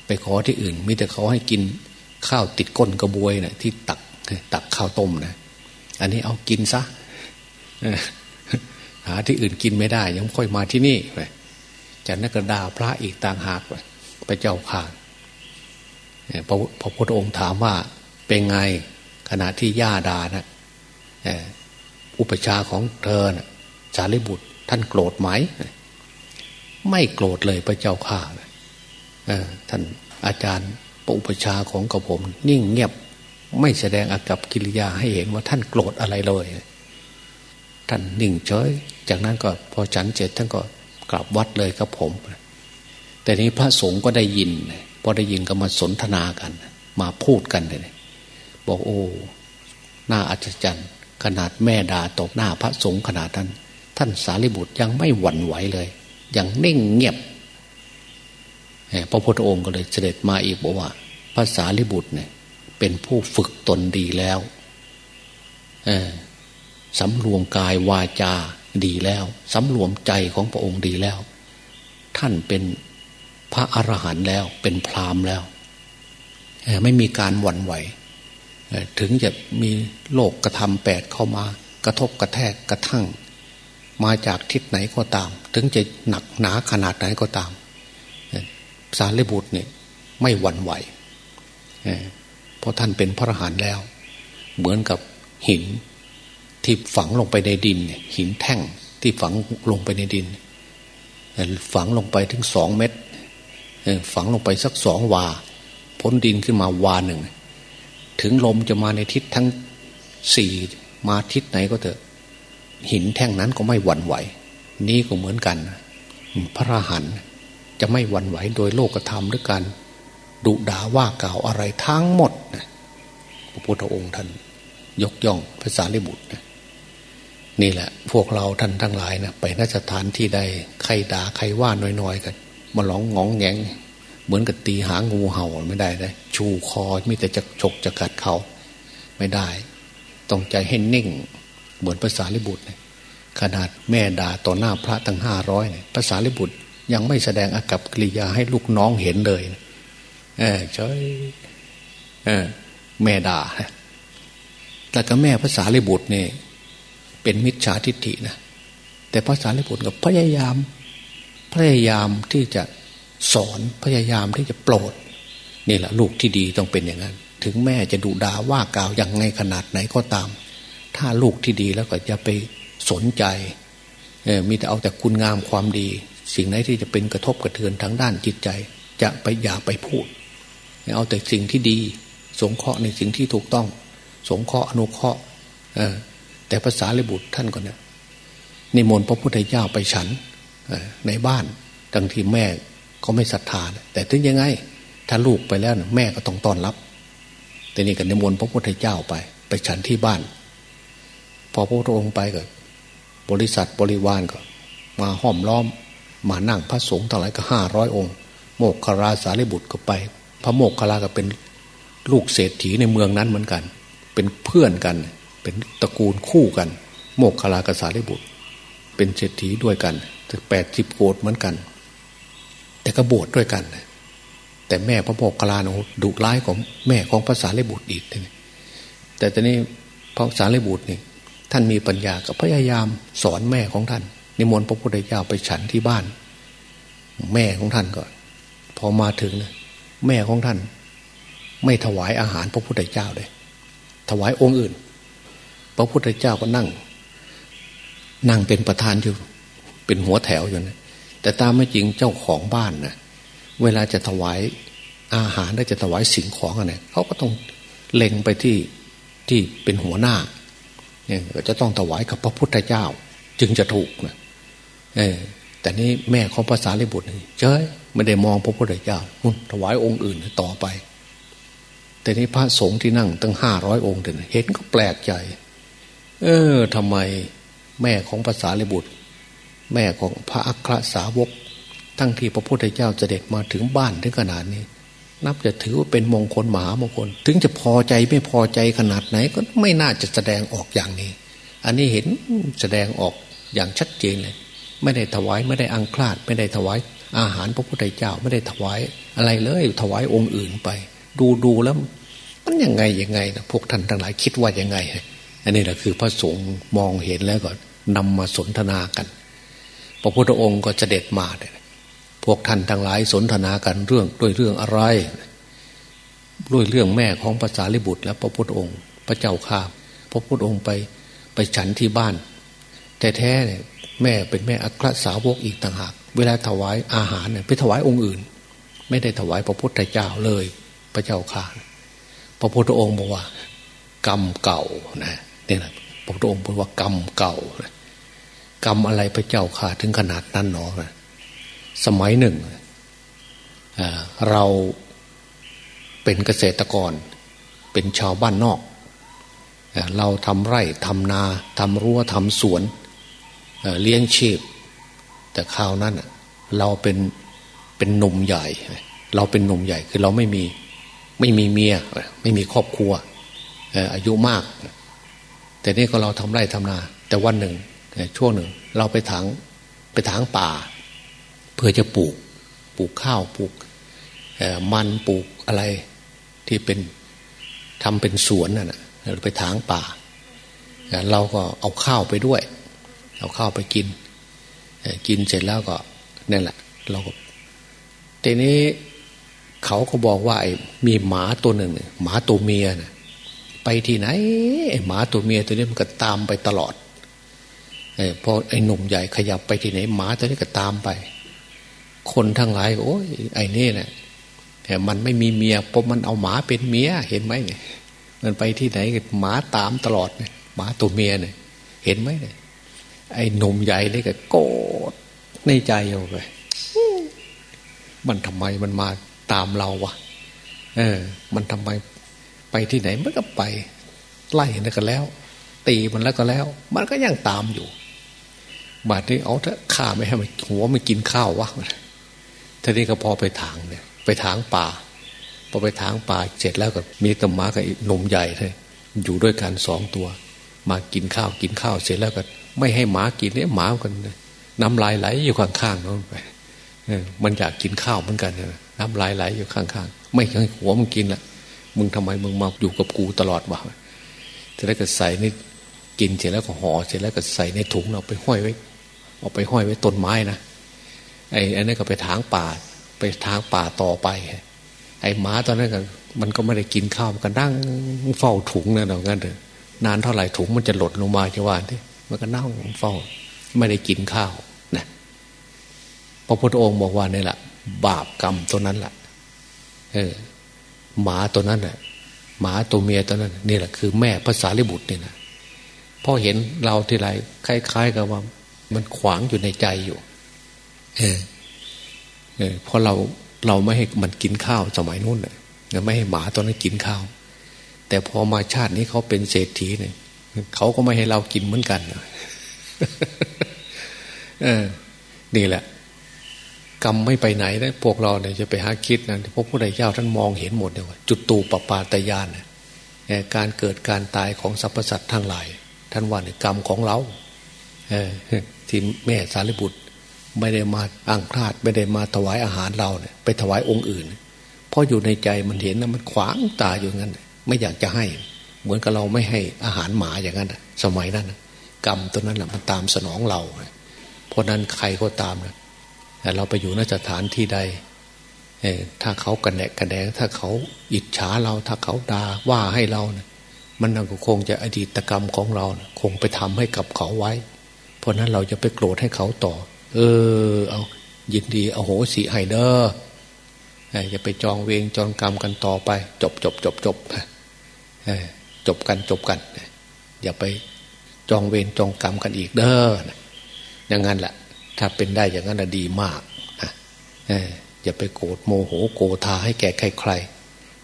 ไปขอที่อื่นมีแต่เขาให้กินข้าวติดก้นกระบวยนี่ยที่ตักตักข้าวต้มนะอันนี้เอากินซะหาที่อื่นกินไม่ได้ ยังค่อยมาที่นี่ไปจากนักดาพระอีกต่างหากไปเจ้าข่าพระพระพุทธองค์ถามว่าเป็นไงขณะที่ย่าดานะ อุปชาของเธอนะสารีบุตร ท่านโกรธไหม ไม่โกรธเลยพระเจ้าข่าท่านอาจารย์ปอุปชาของกระผม นิ่งเงียบไม่แสดงอากับกิริยาให้เห็นว่าท่านโกรธอะไรเลย ท่านนิ่งเฉยจากนั้นก็พอฉันเสร็จท่านก็กลับวัดเลยครับผม แต่นี้พระสงฆ์ก็ได้ยินพอได้ยินก็มาสนทนากัน มาพูดกันเลยบอกโอ้น่าอัศจรรย์ ขนาดแม่ด่าตกหน้าพระสงฆ์ขนาดนั้น ท่านสารีบุตรยังไม่หวั่นไหวเลย ยังนิ่งเงียบพระพุทธองค์ก็เลยเสด็จมาอีกบอกว่าพระสารีบุตรเนี่ย เป็นผู้ฝึกตนดีแล้วสำรวมกายวาจาดีแล้วสำรวมใจของพระองค์ดีแล้ว ท่านเป็นพระอรหันต์แล้วเป็นพรามแล้วไม่มีการหวั่นไหว ถึงจะมีโลกกระทำแปดเข้ามากระทบกระแทกกระทั่ง มาจากทิศไหนก็ตาม ถึงจะหนักหนาขนาดไหนก็ตาม สารเลบุตรเนี่ยไม่หวั่นไหวเพราะท่านเป็นพระอรหันต์แล้ว เหมือนกับหินที่ฝังลงไปในดิน หินแท่งที่ฝังลงไปในดิน ฝังลงไปถึงสองเมตรฝังลงไปสักสองวา พ้นดินขึ้นมาวาหนึ่ง ถึงลมจะมาในทิศทั้งสี่มาทิศไหนก็เถอะ หินแท่งนั้นก็ไม่หวั่นไหว นี่ก็เหมือนกัน พระหันจะไม่หวั่นไหวโดยโลกธรรมหรือการดุด่าว่ากล่าวอะไรทั้งหมดพระพุทธองค์ท่านยกย่องภาษาลิบุตรนะนี่แหละ พวกเราท่านทั้งหลายนะไปนัสถานที่ใดใครด่าใครว่าน้อยๆกัน มาหลองงองแงง เหมือนกับตีหางงูเห่าไม่ได้เลยชูคอมีแต่จะฉกจะกัดเขาไม่ได้ ต้องใจให้นิ่ง เหมือนภาษาลิบุตรขนาดแม่ด่าต่อหน้าพระตั้งห้าร้อยเนี่ยภาษาลิบุตรยังไม่แสดงอากับกิริยาให้ลูกน้องเห็นเลยเออช่เออแม่ด่าแล้วก็แม่ภาษาลิบุตรเนี่ยเป็นมิจฉาทิฏฐินะแต่ภาษาลิบุตรก็พยายาม พยายามที่จะ สอนพยายามที่จะโปรดนี่แหละลูกที่ดีต้องเป็นอย่างนั้น ถึงแม่จะดุด่าว่ากล่าวยังไงขนาดไหนก็ตาม ถ้าลูกที่ดีแล้วก็จะไปสนใจมีแต่เอาแต่คุณงามความดี สิ่งไหนที่จะเป็นกระทบกระเทือนทางด้านจิตใจ จะไปอย่าไปพูด เอาแต่สิ่งที่ดี สงเคราะห์ในสิ่งที่ถูกต้อง สงเคราะห์อนุเคราะห์แต่ภาษาลิบุตรท่านก็เนี่ยนิมนต์พระพุทธเจ้าไปฉันในบ้านดังที่แม่ ก็ไม่ศรัทธาแต่ถึงยังไง ถ้าลูกไปแล้วแม่ก็ต้องต้อนรับแต่นี่ก็นิมนต์พระพุทธเจ้าไป ไปฉันที่บ้าน พอพระพุทธองค์ไปก็บริษัทบริวารก็ มาห้อมล้อม มานั่งพระสงฆ์ทั้งหลายก็ห้าร้อยองค์ โมกคราสารีบุตรก็ไป พระโมกคราก็เป็นลูกเศรษฐีในเมืองนั้นเหมือนกัน เป็นเพื่อนกัน เป็นตระกูลคู่กัน โมกคารากสารีบุตร เป็นเศรษฐีด้วยกันแปดสิบโกดเหมือนกัน แต่ก็บวชดด้วยกัน แต่แม่พระโมกขลาโนดุร้ายของแม่ของภาษาเลบุตรอีกแต่ตอนนี้พระสารีบุตรนี่ท่านมีปัญญาก็พยายามสอนแม่ของท่าน นิมนต์พระพุทธเจ้าไปฉันที่บ้าน แม่ของท่านก็พอมาถึงนะแม่ของท่าน ไม่ถวายอาหารพระพุทธเจ้าเลย ถวายองค์อื่น พระพุทธเจ้าก็นั่ง นั่งเป็นประธานอยู่ เป็นหัวแถวอยู่นะ แต่ตามไม่จริงเจ้าของบ้านนะเวลาจะถวายอาหารได้จะถวายสิ่งของอะไรเขาก็ต้องเล็งไปที่ที่เป็นหัวหน้าเนี่ยจะต้องถวายกับพระพุทธเจ้า จึงจะถูกนะเออแต่นี้แม่ของภาษาลิบุตรเจ้ยไม่ได้มองพระพุทธเจ้าถวายองค์อื่นต่อไป แต่นี้พระสงฆ์ที่นั่งตั้งห้าร้อยองค์เห็นก็แปลกใจ เออทำไมแม่ของภาษาลิบุตร แม่ของพระอัครสาวก ทั้งที่พระพุทธเจ้าเสด็จมาถึงบ้านถึงขนาดนี้ นับจะถือว่าเป็นมงคลมหามงคล ถึงจะพอใจไม่พอใจขนาดไหนก็ไม่น่าจะแสดงออกอย่างนี้ อันนี้เห็นแสดงออกอย่างชัดเจนเลย ไม่ได้ถวายไม่ได้อังคลาด ไม่ได้ถวายอาหารพระพุทธเจ้าไม่ได้ถวายอะไรเลยถวายองค์อื่นไป ดูดูแล้ว มันยังไงยังไงนะพวกท่านทั้งหลายคิดว่ายังไง อันนี้แหละคือพระสงฆ์มองเห็นแล้วก็นำมาสนทนากัน พระพุทธองค์ก็เสด็จมาเนี่ยพวกท่านทั้งหลายสนทนากันเรื่องด้วยเรื่องอะไร ด้วยเรื่องแม่ของภาษาลิบุตร และพระพุทธองค์ พระเจ้าข้าพระพุทธองค์ไปไปฉันที่บ้าน แต่แท้เนี่ยแม่เป็นแม่อัครสาวกอีกต่างหาก เวลาถวายอาหารเนี่ยไปถวายองค์อื่น ไม่ได้ถวายพระพุทธเจ้าเลยพระเจ้าข้าพระพุทธองค์บอกว่า กรรมเก่านะเนี่ยนะพระพุทธองค์บอกว่ากรรมเก่า กรรมอะไรพระเจ้าข่าถึงขนาดนั้นหนอนะสมัยหนึ่งเราเป็นเกษตรกร เป็นชาวบ้านนอก เราทำไร่ทำนาทำรั้วทำสวนเลี้ยงชีพ แต่คราวนั้นเราเป็นเป็นหนุ่มใหญ่ เราเป็นหนุ่มใหญ่คือเราไม่มีไม่มีเมีย ไม่มีครอบครัวอายุมาก แต่นี่ก็เราทำไร่ทำนา แต่วันหนึ่ง ช่วงหนึ่ง เราไปถางไปถางป่า เพื่อจะปลูกปลูกข้าวปลูกมันปลูกอะไรที่เป็นทำเป็นสวนน่ะเราไปถางป่า เราก็เอาข้าวไปด้วย เอาข้าวไปกิน กินเสร็จแล้วก็นั่นแหละ เราก็ทีนี้เขาก็บอกว่ามีหมาตัวหนึ่งหมาตัวเมียนะไปที่ไหนหมาตัวเมียตัวนี้มันก็ตามไปตลอด พอไอ้หนุ่มใหญ่ขยับไปที่ไหนหมาตัวนี้ก็ตามไป คนทั้งหลายโอ้ยไอ้นี่เนี่ยแต่มันไม่มีเมียเพราะมันเอาหมาเป็นเมียเห็นไหมเนี่ยมันไปที่ไหนหมาตามตลอดเนี่ยหมาตัวเมียเนี่ยเห็นไหมเนี่ยไอ้หนุ่มใหญ่เลยก็โกรธในใจเอาไปมันทำไมมันมาตามเราวะเออ มันทำไมไปที่ไหนมันก็ไป ไล่นั่นก็แล้ว ตีมันแล้วก็แล้ว มันก็ยังตามอยู่ บาดนี้เอาถ้าข้าไม่ให้มันหัวไม่กินข้าววะทีนี้ก็พอไปถางเนี่ย ไปถางป่า พอไปถางป่าเสร็จแล้วก็มีตมากับนมใหญ่เลยอยู่ด้วยกันสองตัว มากินข้าวกินข้าวเสร็จแล้วก็ ไม่ให้หมากินเนี่ยหมากันน้ำลายไหลอยู่ข้างๆนั่นไปมันอยากกินข้าวเหมือนกันน้ำลายไหลอยู่ข้างๆไม่ให้หัวมันกินละมึงทำไมมึงมาอยู่กับกูตลอดวะเสร็จแล้วก็ใส่ในกินเสร็จแล้วก็ห่อเสร็จแล้วก็ใส่ในถุงเราไปห้อยไว้ เอาไปห้อยไว้ต้นไม้นะไอ้อันนี้ก็ไปทางป่า ไปทางป่าต่อไป ไอ้หมาตอนนั้นก็มันก็ไม่ได้กินข้าวมันก็นั่งเฝ้าถุงนั่นเอางั้นเถอะนานเท่าไหร่ถุงมันจะหล่นลงมาจะว่าที่มันก็นั่งเฝ้า ไม่ได้กินข้าวนะพระพุทธองค์บอกว่านี่แหละบาปกรรมตัวนั้นแหละเออ หมาตัวนั้นแหละหมาตัวเมียตัวนั้นนี่แหละคือแม่ภาษาลิบุตรนี่นะพอเห็นเราทีไรคล้ายๆกับว่า มันขวางอยู่ในใจอยู่ เออเออพอเราเราไม่ให้มันกินข้าวสมัยนู้นเน่ยไม่ให้หมาตัวนั้นกินข้าว แต่พอมาชาตินี้เขาเป็นเศรษฐีเนี่ยเขาก็ไม่ให้เรากินเหมือนกันเออนี่แหละ กรรมไม่ไปไหนนะพวกเราเนี่ยจะไปหาคิดนะพระพุทธเจ้าท่านมองเห็นหมดเลยว่าจุดตูปปาตยานเนี่ยการเกิดการตายของสรรพสัตว์ทั้งหลาย ท่านว่าเนี่ยกรรมของเรา ที่แม่สารีบุตรไม่ได้มาอ้างพลาดไม่ได้มาถวายอาหารเราเนี่ยไปถวายองค์อื่น เพราะอยู่ในใจมันเห็นนะมันขวางตาอยู่งั้น ไม่อยากจะให้ เหมือนกับเราไม่ให้อาหารหมาอย่างนั้นสมัยนั้นกรรมตัวนั้นแหละมันตามสนองเรา เพราะนั้นใครก็ตามนะแต่เราไปอยู่นสถานที่ใดถ้าเขากันแหนกกันแดงถ้าเขาอิจฉาเรา ถ้าเขาด่าว่าให้เรานะมันนั่นก็คงจะอดีตกรรมของเรานะคงไปทำให้กับเขาไว้ เพราะนั้นเราจะไปโกรธให้เขาต่อ เออ เอายินดีเอาโหสีไฮเดอร์อย่าไปจองเวรจองกรรมกันต่อไป จบจบจบจบจบกันจบกัน อย่าไปจองเวรจองกรรมกันอีกเด้ออย่างนั้นแหละถ้าเป็นได้อย่างนั้นดีมากอย่าไปโกรธโมโหโกธาให้แก่ใครใคร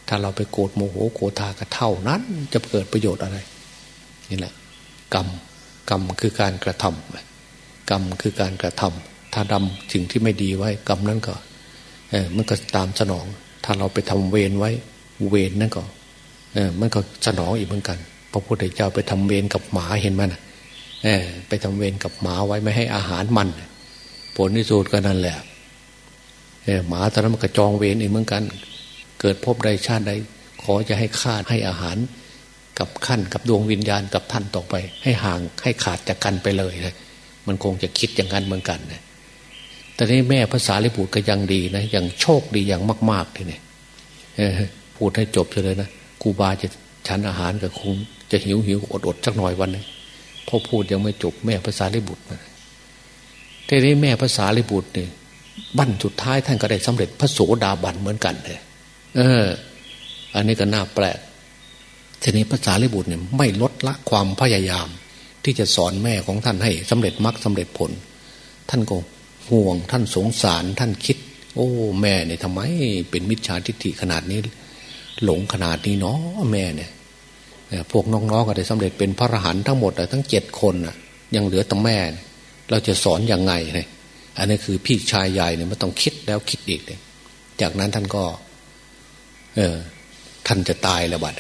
ถ้าเราไปโกรธโมโหโกธาก็เท่านั้น จะเกิดประโยชน์อะไร นี่แหละ กรรม กรรมคือการกระทำกรรมคือการกระทำถ้าดำสิ่งที่ไม่ดีไว้กรรมนั้นก็เออมันก็ตามสนอง ถ้าเราไปทำเวรไว้ เวรนั่นก็เออมันก็สนองอีกเหมือนกันพระพุทธเจ้าไปทำเวรกับหมาเห็นไหมนะเออไปทำเวรกับหมาไว้ไม่ให้อาหารมัน ผลที่สุดก็นั่นแหละเออหมาตอนนั้นมันก็จองเวรอีกเหมือนกัน เกิดพบใดชาติใดขอจะให้ข้าให้อาหาร กับขั้นกับดวงวิญญาณกับท่านต่อไป ให้ห่างให้ขาดจากกันไปเลยนะมันคงจะคิดอย่างนั้นเหมือนกันนะแต่นี้แม่ภาษาลิบุตรก็ยังดีนะยังโชคดีอย่างมาก ๆทีนี่พูดให้จบเลยนะครูบาจะฉันอาหารก็คงจะหิวหิวอดอดสักหน่อยวันนึงพอพูดยังไม่จบแม่ภาษาลิบุตรนะทีนี้แม่ภาษาลิบุตรเนี่ยบั้นสุดท้ายท่านก็ได้สำเร็จพระโสดาบันเหมือนกันเลยเออ อันนี้ก็น่าแปลก ทีนี้ภาษาลิบุตรเนี่ยไม่ลดละความพยายาม ที่จะสอนแม่ของท่านให้สำเร็จมรรคสาเร็จผล ท่านก็ห่วงท่านสงสารท่านคิด โอ้ แม่เนี่ยทำไมเป็นมิจฉาทิฏฐิขนาดนี้ หลงขนาดนี้เนาะแม่เนี่ยพวกน้องๆก็ได้สำเร็จเป็นพระอรหันต์ทั้งหมดทั้งเจ็ดคนอะ ยังเหลือแต่แม่ เราจะสอนยังไงเนี่ยอันนี้คือพี่ชายใหญ่เนี่ยมันต้องคิดแล้วคิดอีกเลยจากนั้นท่านก็ เออท่านจะตายแล้วบัด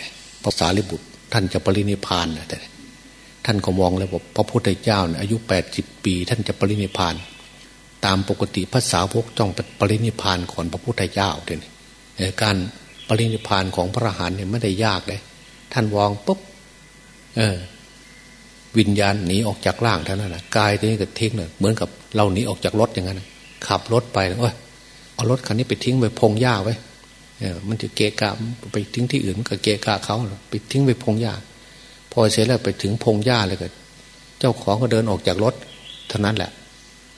ภาษาลิบุตร ท่านจะปรินิพานนะแต่ท่านก็มองเลยว่าพระพุทธเจ้าเนี่ยอายุแปดสิบปี ท่านจะปรินิพาน ตามปกติภาษาพวกต้องปรินิพานก่อนพระพุทธเจ้าเดี๋ยวนี้การปรินิพานของพระหานเนี่ยไม่ได้ยากเลยท่านวางปุ๊บเออวิญญาณหนีออกจากร่างเท่านั้นแหละกายตัวนี้ก็ทิ้งเลยเหมือนกับเราหนีออกจากรถอย่างนั้นขับรถไปโอ้ยเอารถคันนี้ไปทิ้งไปพงหญ้าไว้ มันจะเกะกะไปทิ้งที่อื่นก็เกะกะเขาไปทิ้งไปพงหญ้าพอเสร็จแล้วไปถึงพงหญ้าเลยก็ เจ้าของก็เดินออกจากรถเท่านั้นแหละ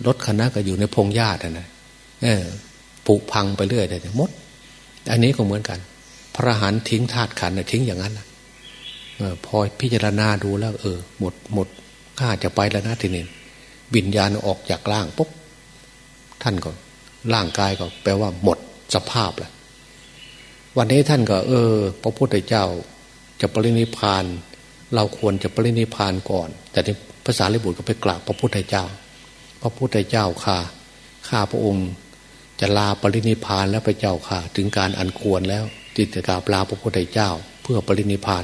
รถคันนั้นก็อยู่ในพงหญ้าแต่นะเออผุพังไปเรื่อยแต่มด อันนี้ก็เหมือนกัน พระหันทิ้งธาตุขันทิ้งอย่างนั้นพอพิจารณาดูแล้ว เออ หมดหมดข้าจะไปแล้วนะทีนี้วิญญาณออกจากร่างปุ๊บท่านก็ร่างกายก็แปลว่าหมดสภาพแล้ว วันนี้ท่านก็ เออ พระพุทธเจ้าจะปรินิพาน เราควรจะปรินิพานก่อน แต่ในภาษาลิบุตรก็ไปกราบพระพุทธเจ้า พระพุทธเจ้าข้าข้าพระองค์จะลาปรินิพานแล้วพระเจ้าค่ะ ถึงการอันควรแล้วจิตกราบลาพระพุทธเจ้า เพื่อปรินิพาน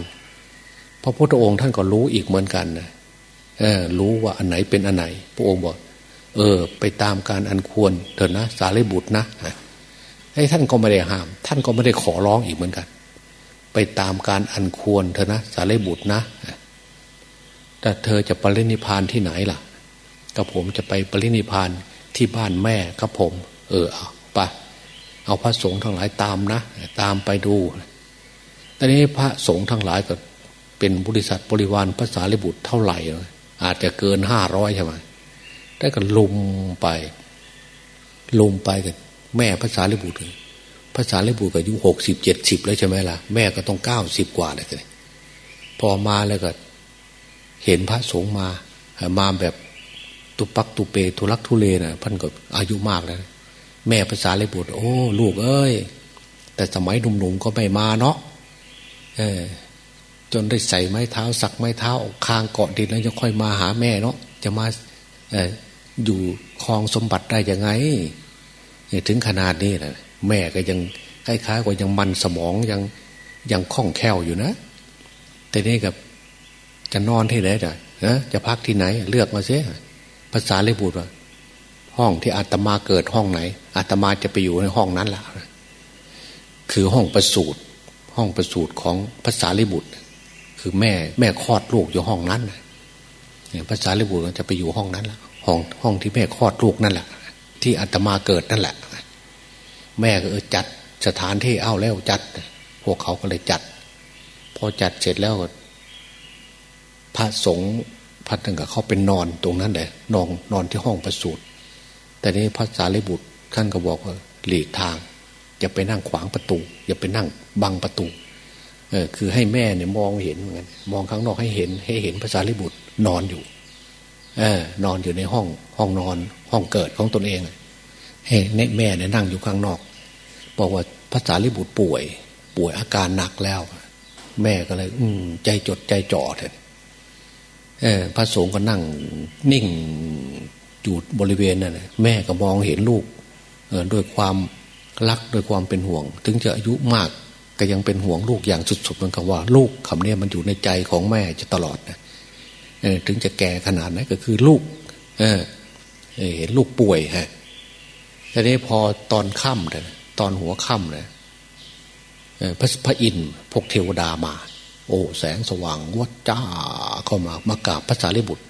พระพุทธองค์ท่านก็รู้อีกเหมือนกันนะเออ รู้ว่าอันไหนเป็นอันไหน พระองค์บอกเออ ไปตามการอันควรเถอะนะ สารีบุตรนะ ไอ้ท่านก็ไม่ได้ห้าม ท่านก็ไม่ได้ขอร้องอีกเหมือนกัน ไปตามการอันควรเถอะนะสารีบุตรนะแต่เธอจะปรินิพานที่ไหนล่ะกับผมจะไปปรินิพานที่บ้านแม่ครับผม เออเอาไปเอาพระสงฆ์ทั้งหลายตามนะ ตามไปดูตอนนี้พระสงฆ์ทั้งหลายก็เป็นบริษัทบริวารภาษาลิบุตรเท่าไหร่ อาจจะเกินห้าร้อยใช่ไหมได้ก็ลุมไป ลุมไปกัน แม่ภาษาลิบุตรภาษาลิบุตรก็อายุหกสิบเจ็ดสิบแล้วใช่ไหมล่ะ แม่ก็ต้องเก้าสิบกว่าเลยพอมาแล้วก็เห็นพระสงฆ์มา มาแบบตุปักตุเปทุลักทุเลนะ่ะพันก็อายุมากแล้วแม่ภาษาลยบุตรโอ้ ลูกเอ้ย แต่สมัยหนุ่มๆก็ไม่มาเนาะเออจนได้ใส่ไม้เท้า สักไม้เท้าคางเกาะดินแล้วจะค่อยมาหาแม่เนาะจะมาออยู่คลองสมบัติได้ยังไง ถึงขนาดนี้นะแม่ก็ยังคล้ายๆกว่ายังมันสมองยังยังคล่องแคล่วอยู่นะแต่นี่กับจะนอนที่ไหนจ้ะจะพักที่ไหน เลือกมาเสียภาษาลิบุตรว่าห้องที่อาตมาเกิดห้องไหนอาตมาจะไปอยู่ในห้องนั้นแหละคือห้องประสูตรห้องประสูตรของภาษาลิบุตร คือแม่แม่คลอดลูกอยู่ห้องนั้นเนี่ยภาษาลิบุตรจะไปอยู่ห้องนั้นแหละห้องห้องที่แม่คลอดลูกนั่นแหละ ที่อาตมาเกิดนั่นแหละ แม่ก็เออจัดสถานที่เอาแล้วจัด พวกเขาก็เลยจัด พอจัดเสร็จแล้วพระสงฆ์พัดนึงกับเขาเป็นนอนตรงนั้นเลยนอนนอนที่ห้องประสูตรแต่นี้พระสารีบุตรท่านก็บอกว่าหลีกทางอย่าไปนั่งขวางประตู อย่าไปนั่งบังประตูเออคือให้แม่เนี่ยมองเห็นเหมือนกันมองข้างนอกให้เห็นให้เห็นพระสารีบุตรนอนอยู่ เออนอนอยู่ในห้องห้องนอน ห้องเกิดของตนเองให้แม่เนี่ยนั่งอยู่ข้างนอก บอกว่าพระสารีบุตรป่วย ป่วยอาการหนักแล้ว แม่ก็เลย อืใจจดใจจ่อเถอะพระสงฆ์ก็นั่งนิ่งอยู่บริเวณนั่นแม่ก็มองเห็นลูกด้วยความรักด้วยความเป็นห่วง ถึงจะอายุมากก็ยังเป็นห่วงลูกอย่างสุดๆเหมือนกับว่า ลูกคำนี้มันอยู่ในใจของแม่จะตลอดนะ ถึงจะแก่ขนาดนั้นก็คือลูกเเห็นลูกป่วยฮะทีนี้พอตอนค่ำเลยตอนหัวค่ำเลยพระพระอินทร์พวกเทวดามา โอ้แสงสว่างวัดจ้าเข้ามามากราบพระสารีบุตร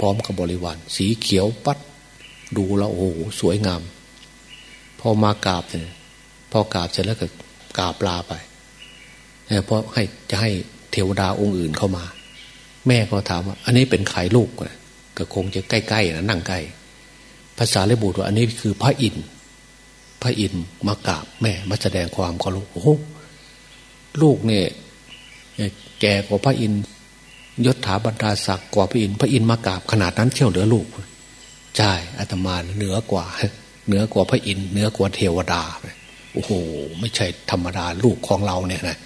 พร้อมกับบริวารสีเขียวปัดดูแล้วโอ้โหสวยงาม พอมากราบเนี่ยพอกราบเสร็จแล้วก็กราบลาไปเพราะให้จะให้เทวดาองค์อื่นเข้ามา แม่ก็ถามว่า อันนี้เป็นใครลูกก็คงจะใกล้ๆนะนั่งใกล้ภาษาเลบุตรว่าอันนี้คือพระอินทร์พระอินทร์มากราบแม่มาแสดงความเคารพโอ้ลูกเนี่ยแก่กว่าพระอินทร์ยศถาบรรดาศักดิ์กว่าพระอินทร์พระอินทร์มากราบขนาดนั้นเที่ยวเหลือลูกใช่อาตมาเหนือกว่า เหนือกว่าพระอินทร์เหนือกว่าเทวดาโอ้โหไม่ใช่ธรรมดาลูกของเราเนี่ยนะ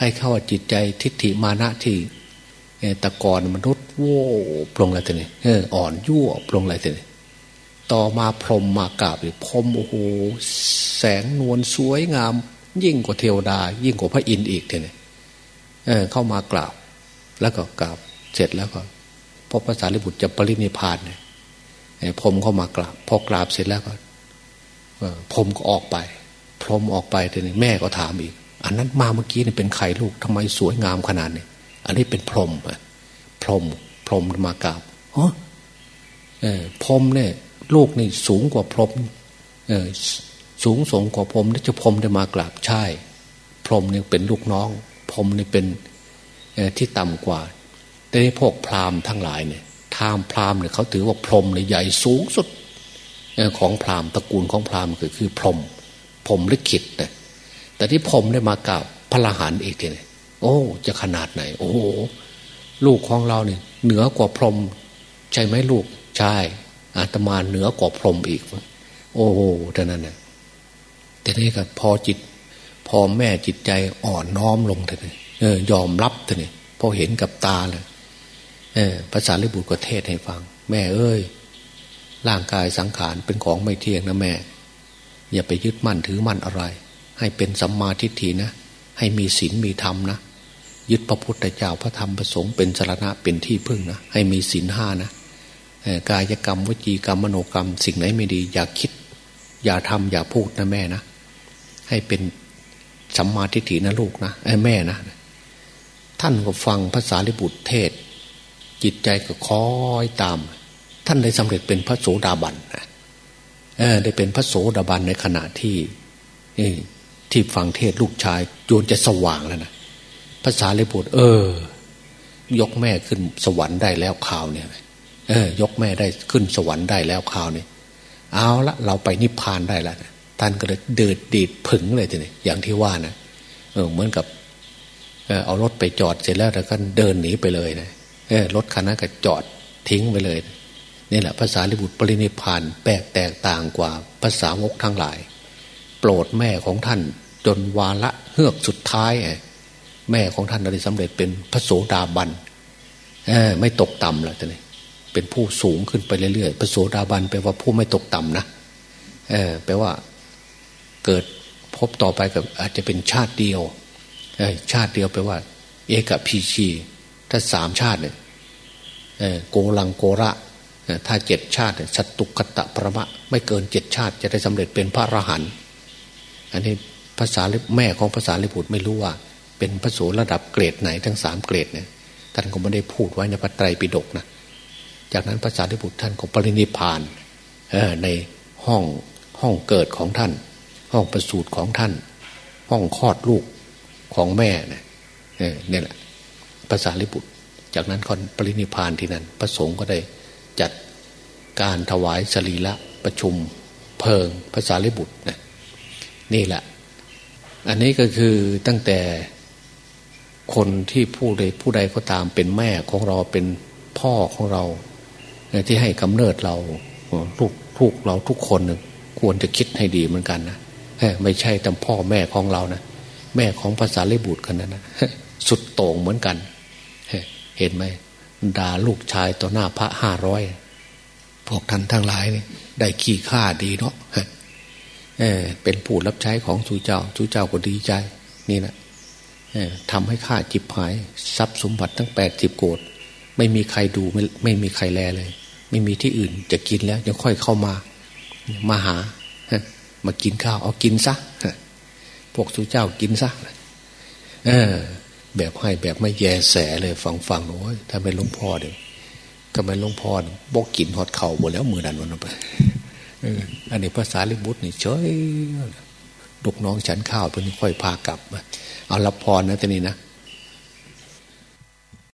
ให้เข้าจิตใจทิฏฐิมานะที่ ตะกอนมนุษย์โว้ปลงอะไรตัวนี้เอออ่อนยั่วปลงอะไรตัวนี้ต่อมาพรมมากราบเลยพรมโอ้โหแสงนวลสวยงาม ยิ่งกว่าเทวดา ยิ่งกว่าพระอินทร์อีกเนี่ยเเข้ามากราบ แล้วก็กราบเสร็จแล้วก็พอภาษาลิบุตรจะปรินิพานเนี่ยพรมเข้ามากราบ พอกราบเสร็จแล้วก็พรมก็ออกไป พรมออกไปทีนี้แม่ก็ถามอีก อันนั้นมาเมื่อกี้เนี่ยเป็นไข่ลูกทำไมสวยงามขนาดนี้ อันนี้เป็นพรมพรมพรมมากราบเออพรมเนี่ยลูกนี่สูงกว่าพรมเออสูงส่งกว่าพรมที่จะพรมได้มากราบใช่ พรมเนี่ยเป็นลูกน้อง พรมนี่เป็นที่ต่ำกว่า แต่พวกพราหมณ์ทั้งหลายเนี่ยทามพราหมณ์เนี่ยเขาถือว่าพรมเนี่ยใหญ่สูงสุดของพราหมณ์ตระกูลของพราหมณ์คือคือพรมพรมลิขิตนะแต่ที่พรมได้มากับพระรหันต์อีกเนี่ย โอ้ จะขนาดไหน โอ้โหลูกของเราเนี่ย เหนือกว่าพรมใช่ไหมลูกใช่อาตมาเหนือกว่าพรมอีก โอ้โหท่านั้นนะแต่นี่ก็พอจิต พอแม่จิตใจอ่อนน้อมลงเถอะเออยอมรับเถอะพอเห็นกับตาเลยเออภาษาลิบุตรก็เทศให้ฟัง แม่เอ้ย ร่างกายสังขารเป็นของไม่เที่ยงนะแม่ อย่าไปยึดมั่นถือมั่นอะไร ให้เป็นสัมมาทิฏฐินะ ให้มีศีลมีธรรมนะ ยึดพระพุทธเจ้าพระธรรมพระสงฆ์เป็นสารณะเป็นที่พึ่งนะให้มีศีลห้านะกายกรรมวจีกรรมมโนกรรม สิ่งไหนไม่ดี อย่าคิด อย่าทำอย่าพูดนะแม่นะให้เป็นสัมมาทิฏฐินะลูกนะไอ้แม่นะ ท่านก็ฟังภาษาลิบุตรเทศ จิตใจก็คอยตาม ท่านได้สำเร็จเป็นพระโสดาบันนะได้เป็นพระโสดาบันในขณะที่ที่ฟังเทศลูกชายโยนจะสว่างแล้วนะ ภาษาลิบุตรเออ ยกแม่ขึ้นสวรรค์ได้แล้วข่าวเนี่ยเออ ยกแม่ได้ขึ้นสวรรค์ได้แล้วข่าวเนี่ยเอาละเราไปนิพพานได้แล้วท่านก็เลยเดิดดีดผึ่งเลยทีนี้อย่างที่ว่านะเออเหมือนกับเอารถไปจอดเสร็จแล้วแล้วก็เดินหนีไปเลยนะเออรถคันนั้นก็จอดทิ้งไปเลยนี่แหละภาษาลิบุตรปรินิพานแปลกแตกต่างกว่าภาษาวกทั้งหลาย โปรดแม่ของท่านจนวาละเฮือกสุดท้าย แม่ของท่านได้สำเร็จเป็นพระโสดาบันไม่ตกต่ำแล้วท่านเป็นผู้สูงขึ้นไปเรื่อยๆพระโสดาบันแปลว่าผู้ไม่ตกต่ำนะแปลว่าเกิดพบต่อไปกับอาจจะเป็นชาติเดียวชาติเดียวแปลว่า เอกพีชีถ้าสามชาติเนี่ยโกลังโกระถ้าเจ็ดชาติสัตตุกตะประมะ ไม่เกินเจ็ดชาติ จะได้สำเร็จเป็นพระอรหันต์อันนี้ภาษาแม่ของภาษาลิบุตรไม่รู้ว่า เป็นพระโสระดับเกรดไหนทั้งสามเกรดเนี่ยท่านก็ไม่ได้พูดไว้ในพระไตรปิฎกนะจากนั้นภาษาลิบุตรท่านก็ปรินิพานในห้องห้องเกิดของท่าน ห้องประสูติของท่าน ห้องคลอดลูกของแม่เนี่ยเนี่ยแหละภาษาลิบุตร จากนั้นคนปรินิพานที่นั่นพระสงฆ์ก็ได้จัดการถวายสรีละประชุมเพลิงภาษาลิบุตรนะนี่แหละ อันนี้ก็คือตั้งแต่ คนที่ผู้ใดผู้ใดก็ตามเป็นแม่ของเราเป็นพ่อของเรา ที่ให้กำเนิดเราลูกลูกเราทุกคนควรจะคิดให้ดีเหมือนกันนะไม่ใช่แต่พ่อแม่ของเรานะแม่ของภาษาเลบุตรกันนะนะสุดโต่งเหมือนกัน เห็นไหมด่าลูกชายต่อหน้าพระห้าร้อยพวกท่านทั้งหลายนี่ได้ขี้ข้าดีเนาะเออเป็นผู้รับใช้ของสูเจ้าสูเจ้าก็ดีใจ นี่แหละ ทำให้ข้าจิบหาย ทรัพย์สมบัติทั้งแปดสิบโกดไม่มีใครดูไม่ไม่มีใครแลเลย ไม่มีที่อื่น จะกินแล้วยังค่อยเข้ามา มาหามากินข้าว เอากินซะพวกสูเจ้ากินซะเออ แบบให้แบบไม่แยแสเลยฟังฟังโอ้ยถ้าเป็นหลวงพ่อเดี๋ยวทำไมหลวงพ่อบกกินหอดเข่าหมดแล้วมือดันวันไปอันนี้ภาษาลิบุตรนี่เฉยลูกน้องฉันข้าวเพื่อนค่อยพากลับมา เอารับพรนะทีนี้นะ